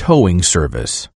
towing service.